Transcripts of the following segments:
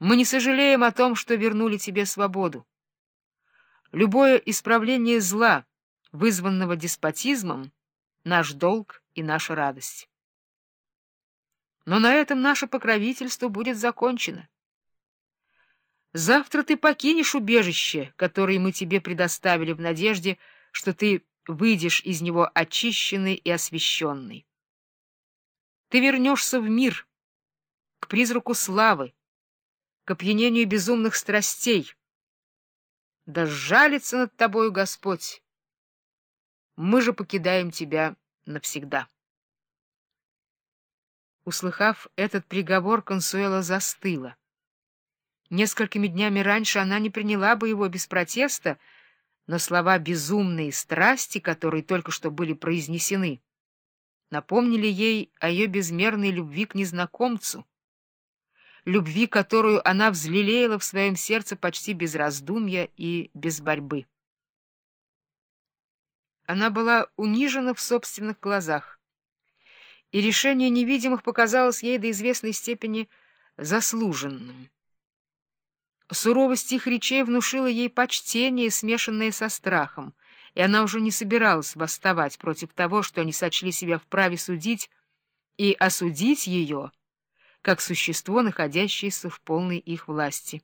Мы не сожалеем о том, что вернули тебе свободу. Любое исправление зла, вызванного деспотизмом, — наш долг и наша радость. Но на этом наше покровительство будет закончено. Завтра ты покинешь убежище, которое мы тебе предоставили в надежде, что ты выйдешь из него очищенный и освященный. Ты вернешься в мир, к призраку славы, к опьянению безумных страстей. Да сжалится над тобою Господь. Мы же покидаем тебя навсегда. Услыхав этот приговор, Консуэла застыла. Несколькими днями раньше она не приняла бы его без протеста, но слова «безумные страсти», которые только что были произнесены, напомнили ей о ее безмерной любви к незнакомцу, любви, которую она взлелеяла в своем сердце почти без раздумья и без борьбы. Она была унижена в собственных глазах, и решение невидимых показалось ей до известной степени заслуженным. Суровость их речей внушила ей почтение, смешанное со страхом, и она уже не собиралась восставать против того, что они сочли себя вправе судить, и осудить ее, как существо, находящееся в полной их власти.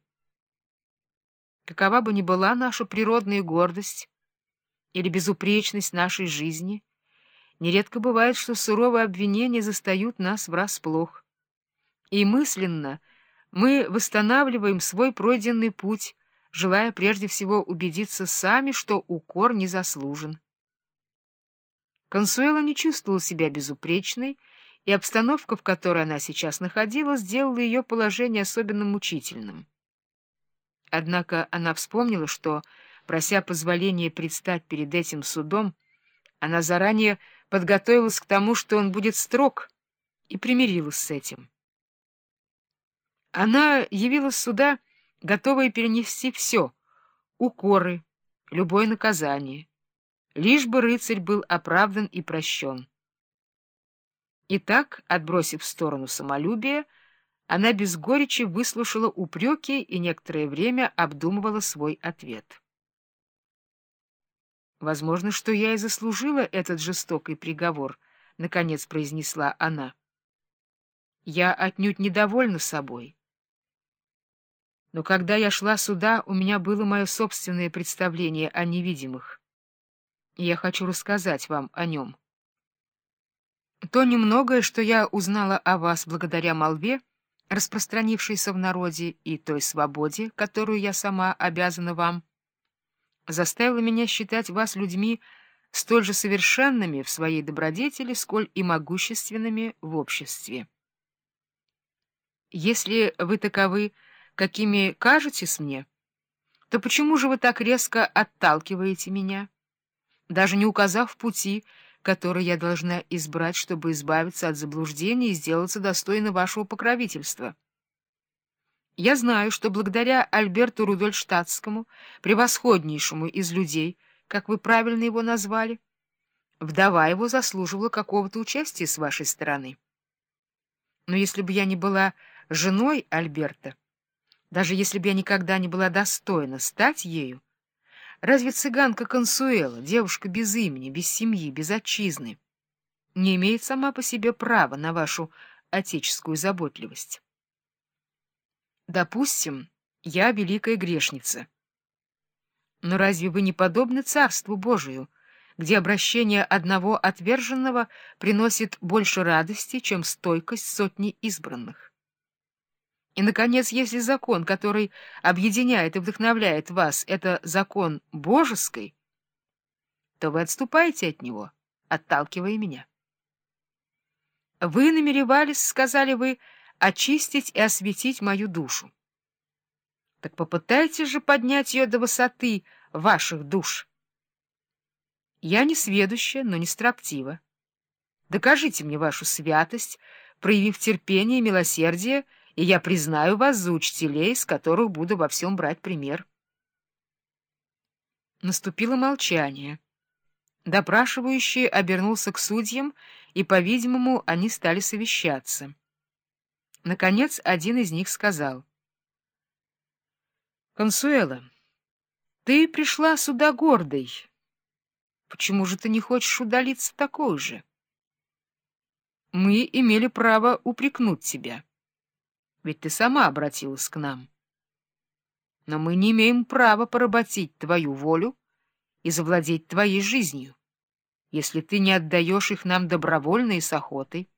Какова бы ни была наша природная гордость или безупречность нашей жизни, нередко бывает, что суровые обвинения застают нас врасплох. И мысленно — мы восстанавливаем свой пройденный путь, желая прежде всего убедиться сами, что укор не заслужен. Консуэла не чувствовала себя безупречной, и обстановка, в которой она сейчас находилась, сделала ее положение особенно мучительным. Однако она вспомнила, что, прося позволения предстать перед этим судом, она заранее подготовилась к тому, что он будет строг, и примирилась с этим. Она явилась сюда, готовая перенести все — укоры, любое наказание, лишь бы рыцарь был оправдан и прощен. Итак, отбросив в сторону самолюбие, она без горечи выслушала упреки и некоторое время обдумывала свой ответ. «Возможно, что я и заслужила этот жестокий приговор», — наконец произнесла она. «Я отнюдь недовольна собой». Но когда я шла сюда, у меня было мое собственное представление о невидимых. И я хочу рассказать вам о нем. То немногое, что я узнала о вас благодаря молве, распространившейся в народе, и той свободе, которую я сама обязана вам, заставило меня считать вас людьми столь же совершенными в своей добродетели, сколь и могущественными в обществе. Если вы таковы, какими кажетесь мне, то почему же вы так резко отталкиваете меня, даже не указав пути, который я должна избрать, чтобы избавиться от заблуждений и сделаться достойной вашего покровительства? Я знаю, что благодаря Альберту Рудольштадтскому, превосходнейшему из людей, как вы правильно его назвали, вдова его заслуживала какого-то участия с вашей стороны. Но если бы я не была женой Альберта, даже если бы я никогда не была достойна стать ею, разве цыганка Консуэла, девушка без имени, без семьи, без отчизны, не имеет сама по себе права на вашу отеческую заботливость? Допустим, я великая грешница. Но разве вы не подобны Царству Божию, где обращение одного отверженного приносит больше радости, чем стойкость сотни избранных? И, наконец, если закон, который объединяет и вдохновляет вас, это закон божеский, то вы отступаете от него, отталкивая меня. Вы намеревались, сказали вы, очистить и осветить мою душу. Так попытайтесь же поднять ее до высоты ваших душ. Я не сведущая, но не строптива. Докажите мне вашу святость, проявив терпение и милосердие, и я признаю вас за учителей, с которых буду во всем брать пример. Наступило молчание. Допрашивающий обернулся к судьям, и, по-видимому, они стали совещаться. Наконец, один из них сказал — Консуэла, ты пришла сюда гордой. Почему же ты не хочешь удалиться такой же? Мы имели право упрекнуть тебя, ведь ты сама обратилась к нам. Но мы не имеем права поработить твою волю и завладеть твоей жизнью, если ты не отдаешь их нам добровольно и с охотой.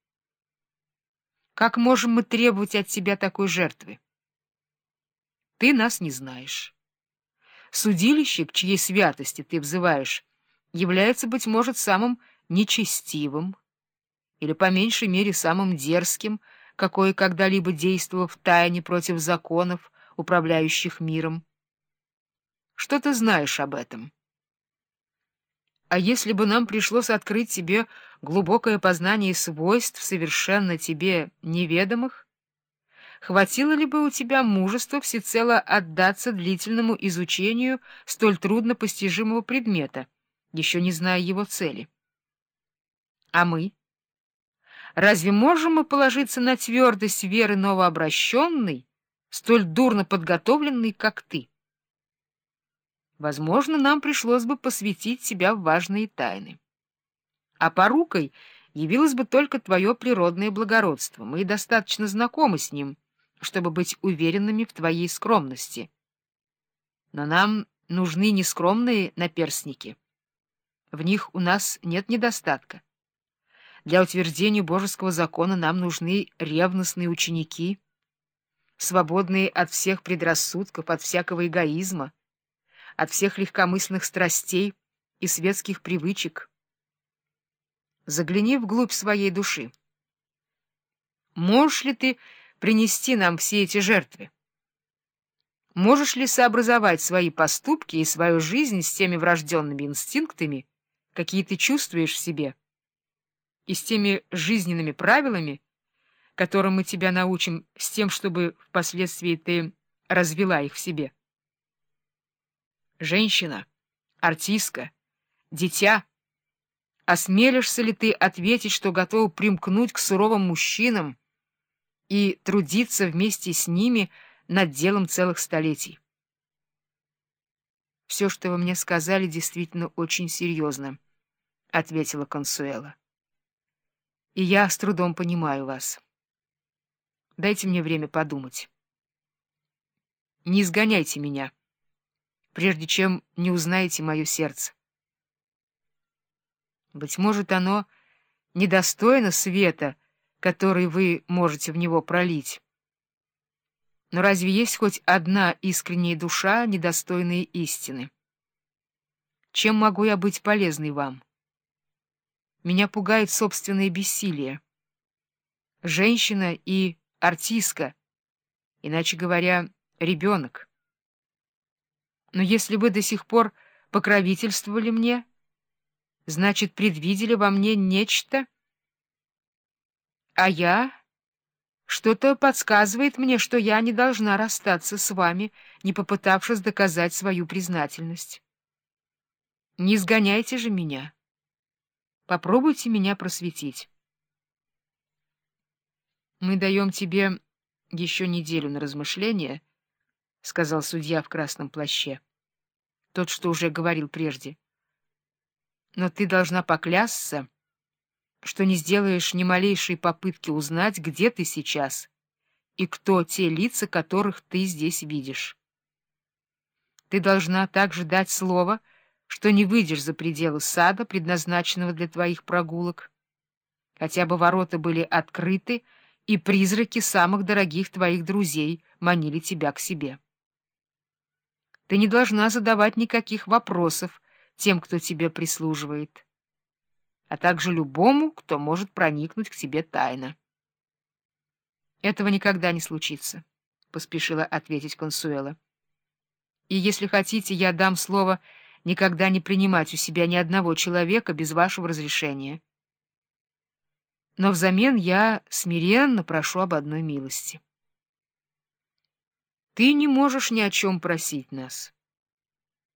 Как можем мы требовать от тебя такой жертвы? Ты нас не знаешь. Судилище, к чьей святости ты взываешь, является, быть может, самым нечестивым или, по меньшей мере, самым дерзким, какое когда-либо действовало в тайне против законов, управляющих миром. Что ты знаешь об этом? А если бы нам пришлось открыть тебе глубокое познание свойств, совершенно тебе неведомых, хватило ли бы у тебя мужества всецело отдаться длительному изучению столь трудно постижимого предмета, еще не зная его цели? А мы? Разве можем мы положиться на твердость веры новообращенной, столь дурно подготовленной, как ты? Возможно, нам пришлось бы посвятить себя в важные тайны. А порукой явилось бы только твое природное благородство. Мы достаточно знакомы с ним, чтобы быть уверенными в твоей скромности. Но нам нужны не скромные наперстники. В них у нас нет недостатка. Для утверждения божеского закона нам нужны ревностные ученики, свободные от всех предрассудков, от всякого эгоизма, от всех легкомысленных страстей и светских привычек. Загляни вглубь своей души. Можешь ли ты принести нам все эти жертвы? Можешь ли сообразовать свои поступки и свою жизнь с теми врожденными инстинктами, какие ты чувствуешь в себе, и с теми жизненными правилами, которым мы тебя научим, с тем, чтобы впоследствии ты развела их в себе? Женщина, артистка, дитя, осмелишься ли ты ответить, что готова примкнуть к суровым мужчинам и трудиться вместе с ними над делом целых столетий? Все, что вы мне сказали, действительно очень серьезно, — ответила Консуэла. И я с трудом понимаю вас. Дайте мне время подумать. Не изгоняйте меня прежде чем не узнаете мое сердце. Быть может, оно недостойно света, который вы можете в него пролить. Но разве есть хоть одна искренняя душа, недостойная истины? Чем могу я быть полезной вам? Меня пугает собственное бессилие. Женщина и артистка, иначе говоря, ребенок. Но если вы до сих пор покровительствовали мне, значит, предвидели во мне нечто, а я... Что-то подсказывает мне, что я не должна расстаться с вами, не попытавшись доказать свою признательность. Не изгоняйте же меня. Попробуйте меня просветить. Мы даем тебе еще неделю на размышление —— сказал судья в красном плаще. Тот, что уже говорил прежде. Но ты должна поклясться, что не сделаешь ни малейшей попытки узнать, где ты сейчас и кто те лица, которых ты здесь видишь. Ты должна также дать слово, что не выйдешь за пределы сада, предназначенного для твоих прогулок, хотя бы ворота были открыты, и призраки самых дорогих твоих друзей манили тебя к себе. Ты не должна задавать никаких вопросов тем, кто тебе прислуживает, а также любому, кто может проникнуть к тебе тайно. Этого никогда не случится, — поспешила ответить Консуэла. И если хотите, я дам слово никогда не принимать у себя ни одного человека без вашего разрешения. Но взамен я смиренно прошу об одной милости. Ты не можешь ни о чем просить нас.